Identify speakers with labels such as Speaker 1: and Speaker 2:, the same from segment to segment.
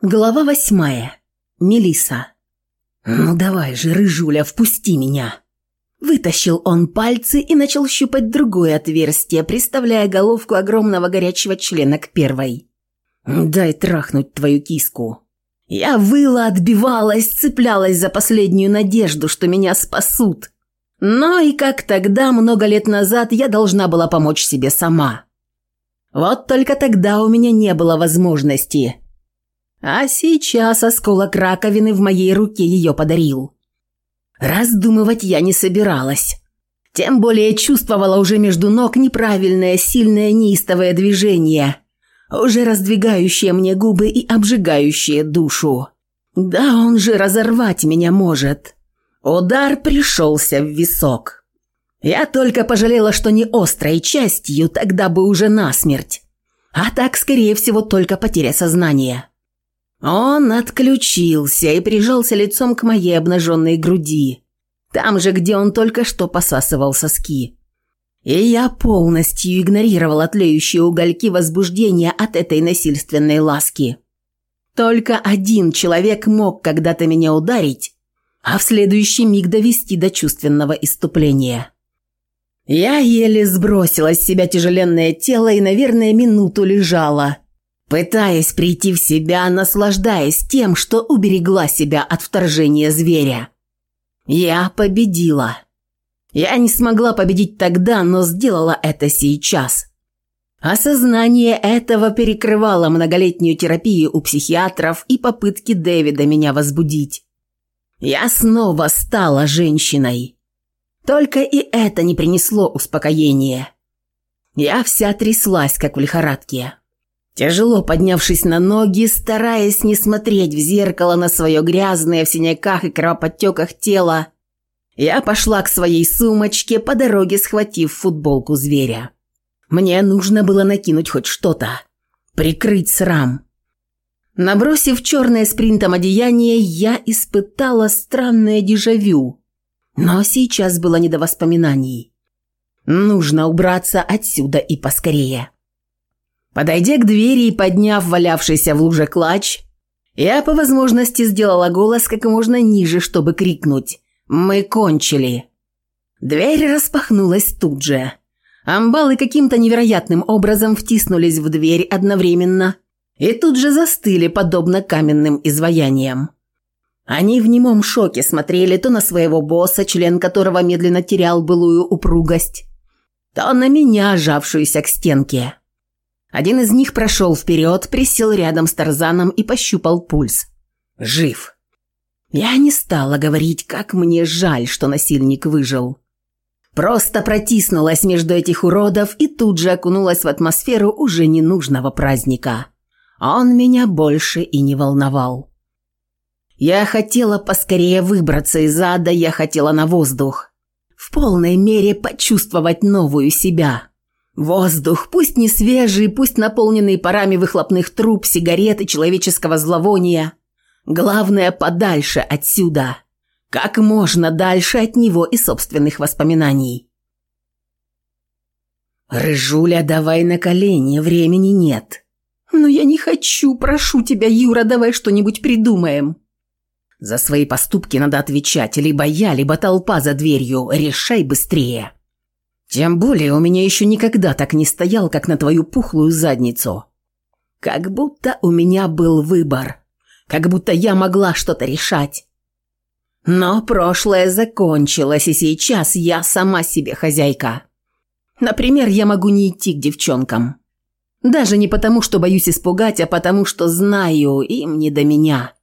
Speaker 1: Глава восьмая. Мелиса. «Ну давай же, рыжуля, впусти меня!» Вытащил он пальцы и начал щупать другое отверстие, приставляя головку огромного горячего члена к первой. «Дай трахнуть твою киску!» Я выла, отбивалась, цеплялась за последнюю надежду, что меня спасут. Но и как тогда, много лет назад, я должна была помочь себе сама. Вот только тогда у меня не было возможности – а сейчас осколок раковины в моей руке ее подарил. Раздумывать я не собиралась. Тем более чувствовала уже между ног неправильное, сильное, неистовое движение, уже раздвигающее мне губы и обжигающее душу. Да он же разорвать меня может. Удар пришелся в висок. Я только пожалела, что не острой частью, тогда бы уже насмерть. А так, скорее всего, только потеря сознания. Он отключился и прижался лицом к моей обнаженной груди. Там же, где он только что посасывал соски. И я полностью игнорировал отлеющие угольки возбуждения от этой насильственной ласки. Только один человек мог когда-то меня ударить, а в следующий миг довести до чувственного иступления. Я еле сбросила с себя тяжеленное тело и, наверное, минуту лежала – пытаясь прийти в себя, наслаждаясь тем, что уберегла себя от вторжения зверя. Я победила. Я не смогла победить тогда, но сделала это сейчас. Осознание этого перекрывало многолетнюю терапию у психиатров и попытки Дэвида меня возбудить. Я снова стала женщиной. Только и это не принесло успокоения. Я вся тряслась, как в лихорадке. Тяжело поднявшись на ноги, стараясь не смотреть в зеркало на свое грязное в синяках и кровоподтеках тело, я пошла к своей сумочке, по дороге схватив футболку зверя. Мне нужно было накинуть хоть что-то. Прикрыть срам. Набросив черное спринтом одеяние, я испытала странное дежавю. Но сейчас было не до воспоминаний. Нужно убраться отсюда и поскорее. Подойдя к двери и подняв валявшийся в луже клатч, я по возможности сделала голос как можно ниже, чтобы крикнуть «Мы кончили!». Дверь распахнулась тут же. Амбалы каким-то невероятным образом втиснулись в дверь одновременно и тут же застыли, подобно каменным изваяниям. Они в немом шоке смотрели то на своего босса, член которого медленно терял былую упругость, то на меня, сжавшуюся к стенке. Один из них прошел вперед, присел рядом с Тарзаном и пощупал пульс. Жив. Я не стала говорить, как мне жаль, что насильник выжил. Просто протиснулась между этих уродов и тут же окунулась в атмосферу уже ненужного праздника. Он меня больше и не волновал. Я хотела поскорее выбраться из ада, я хотела на воздух. В полной мере почувствовать новую себя. Воздух, пусть не свежий, пусть наполненный парами выхлопных труб, сигарет и человеческого зловония. Главное, подальше отсюда. Как можно дальше от него и собственных воспоминаний. «Рыжуля, давай на колени, времени нет». «Но я не хочу, прошу тебя, Юра, давай что-нибудь придумаем». «За свои поступки надо отвечать, либо я, либо толпа за дверью, решай быстрее». Тем более у меня еще никогда так не стоял, как на твою пухлую задницу. Как будто у меня был выбор. Как будто я могла что-то решать. Но прошлое закончилось, и сейчас я сама себе хозяйка. Например, я могу не идти к девчонкам. Даже не потому, что боюсь испугать, а потому, что знаю, им не до меня.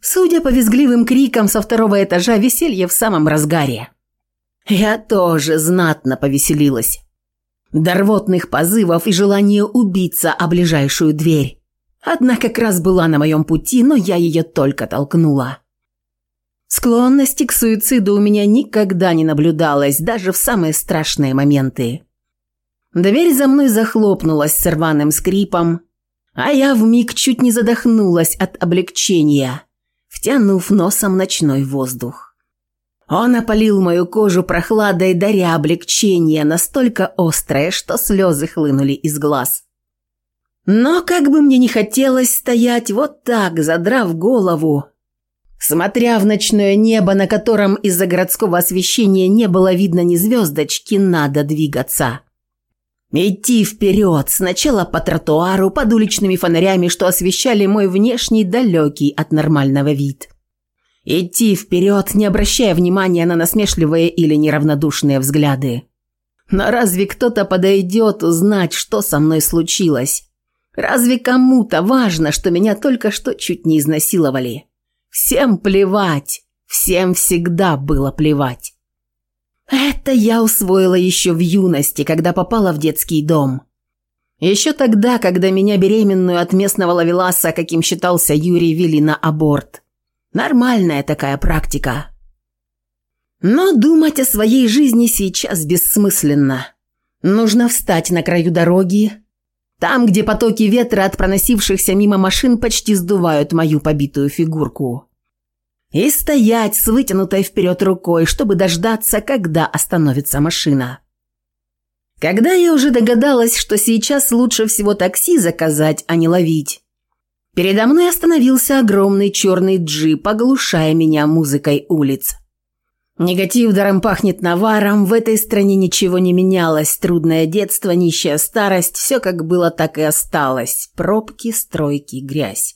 Speaker 1: Судя по визгливым крикам со второго этажа, веселье в самом разгаре. Я тоже знатно повеселилась. До рвотных позывов и желания убиться о ближайшую дверь. Одна как раз была на моем пути, но я ее только толкнула. Склонности к суициду у меня никогда не наблюдалось, даже в самые страшные моменты. Дверь за мной захлопнулась с рваным скрипом, а я вмиг чуть не задохнулась от облегчения, втянув носом ночной воздух. Он опалил мою кожу прохладой, даря облегчение, настолько острое, что слезы хлынули из глаз. Но как бы мне не хотелось стоять вот так, задрав голову, смотря в ночное небо, на котором из-за городского освещения не было видно ни звездочки, надо двигаться. Идти вперед, сначала по тротуару, под уличными фонарями, что освещали мой внешний далекий от нормального вид. Идти вперед, не обращая внимания на насмешливые или неравнодушные взгляды. Но разве кто-то подойдет узнать, что со мной случилось? Разве кому-то важно, что меня только что чуть не изнасиловали? Всем плевать. Всем всегда было плевать. Это я усвоила еще в юности, когда попала в детский дом. Еще тогда, когда меня беременную от местного ловеласа, каким считался Юрий, вели на аборт – Нормальная такая практика. Но думать о своей жизни сейчас бессмысленно. Нужно встать на краю дороги, там, где потоки ветра от проносившихся мимо машин почти сдувают мою побитую фигурку. И стоять с вытянутой вперед рукой, чтобы дождаться, когда остановится машина. Когда я уже догадалась, что сейчас лучше всего такси заказать, а не ловить, Передо мной остановился огромный черный джип, оглушая меня музыкой улиц. Негатив даром пахнет наваром, в этой стране ничего не менялось, трудное детство, нищая старость, все как было, так и осталось, пробки, стройки, грязь.